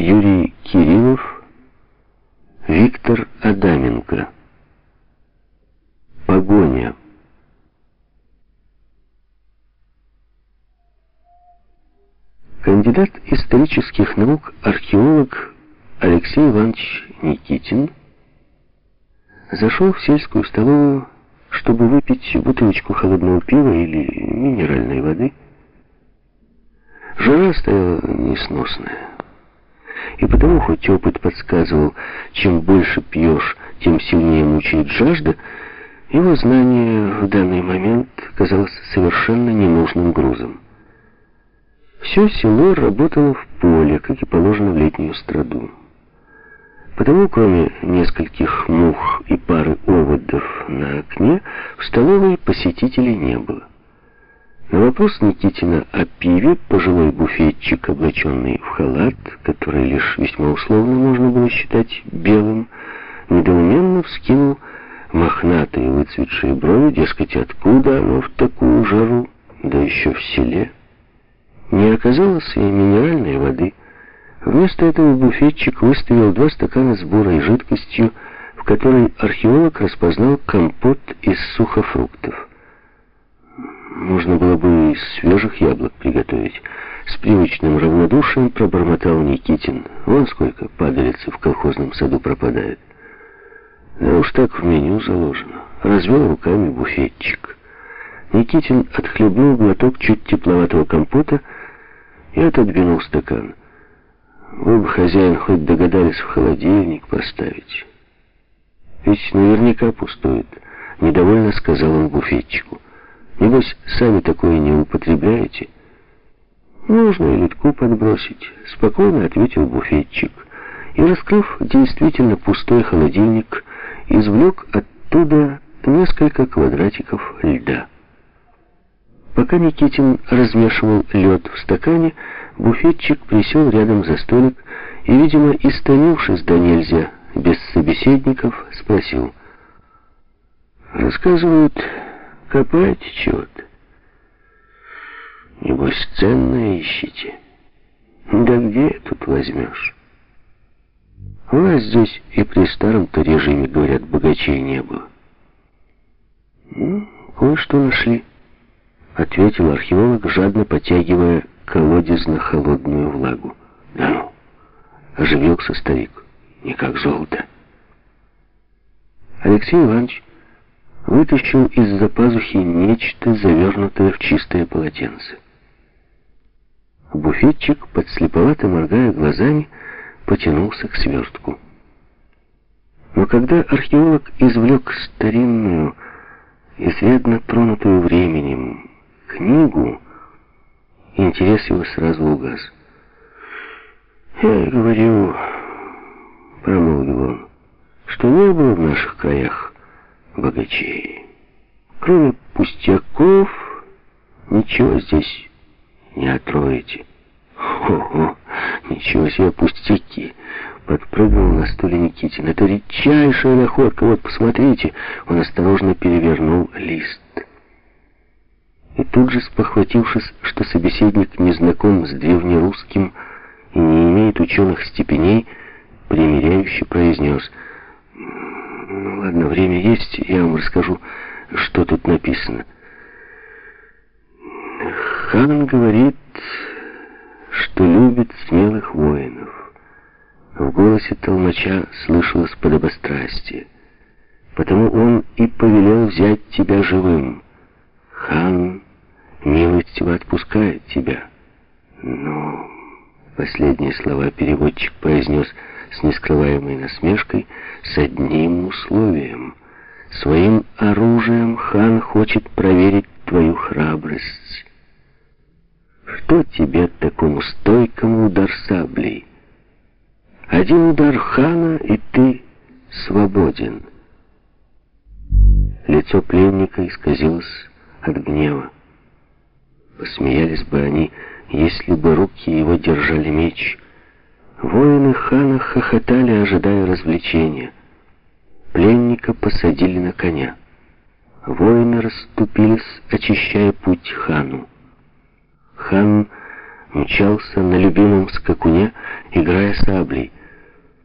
Юрий Кириллов, Виктор Адаменко. Погоня. Кандидат исторических наук, археолог Алексей Иванович Никитин зашел в сельскую столовую, чтобы выпить бутылочку холодного пива или минеральной воды. Жара стояла несносная. И потому, хоть опыт подсказывал, чем больше пьешь, тем сильнее мучает жажда, его знание в данный момент казалось совершенно ненужным грузом. Все село работало в поле, как и положено в летнюю страду. Потому, кроме нескольких мух и пары оводов на окне, в столовой посетителей не было. Вопрос Никитина о пиве пожилой буфетчик, облаченный в халат, который лишь весьма условно можно было считать белым, недоуменно вскинул мохнатые выцветшие брови, дескать, откуда оно в такую жару, да еще в селе. Не оказалось и минеральной воды. Вместо этого буфетчик выставил два стакана с бурой жидкостью, в которой археолог распознал компот из сухофруктов. Можно было бы из свежих яблок приготовить. С привычным равнодушием пробормотал Никитин. Вон сколько падалицы в колхозном саду пропадает. Да уж так в меню заложено. Развел руками буфетчик. Никитин отхлебнул глоток чуть тепловатого компота и отодвинул стакан. Вы бы, хозяин, хоть догадались в холодильник поставить. Ведь наверняка пустует. Недовольно сказал он буфетчику. Небось, сами такое не употребляете? Нужно и литку подбросить. Спокойно ответил буфетчик. И, раскрыв действительно пустой холодильник, извлек оттуда несколько квадратиков льда. Пока Никитин размешивал лед в стакане, буфетчик присел рядом за столик и, видимо, истомившись до нельзя, без собеседников, спросил. «Рассказывают, копаете чего-то? Небось, ценное ищете? Да где тут возьмешь? У нас здесь и при старом-то режиме, говорят, богачей не было». «Ну, кое-что нашли» ответил археолог, жадно потягивая колодезно-холодную влагу. «Да ну!» — оживился старик. «Не как золото». Алексей Иванович вытащил из-за пазухи нечто, завернутое в чистое полотенце. Буфетчик, подслеповато моргая глазами, потянулся к свертку. Но когда археолог извлек старинную, изрядно тронутую временем, книгу, интерес его сразу угас. «Я говорю, — промолвил он, — что не было в наших краях богачей. Кроме пустяков, ничего здесь не отроете». «Хо-хо, ничего себе пустяки!» Подпрыгнул на стуле Никитин. «Это редчайшая находка, вот, посмотрите!» Он осторожно перевернул лист и тут же спохватившись, что собеседник не знаком с древнерусским и не имеет ученых степеней, примиряюще произнес «Ну ладно, время есть, я вам расскажу, что тут написано». Хан говорит, что любит смелых воинов. В голосе толмача слышалось подобострастие. Потому он и повелел взять тебя живым. Хан милостиво отпускает тебя. Но последние слова переводчик произнес с нескрываемой насмешкой с одним условием. Своим оружием хан хочет проверить твою храбрость. Что тебе такому стойкому удар саблей? Один удар хана, и ты свободен. Лицо пленника исказилось от гнева. Посмеялись бы они, если бы руки его держали меч. Воины хана хохотали, ожидая развлечения. Пленника посадили на коня. Воины расступились, очищая путь хану. Хан мчался на любимом скакуне, играя саблей,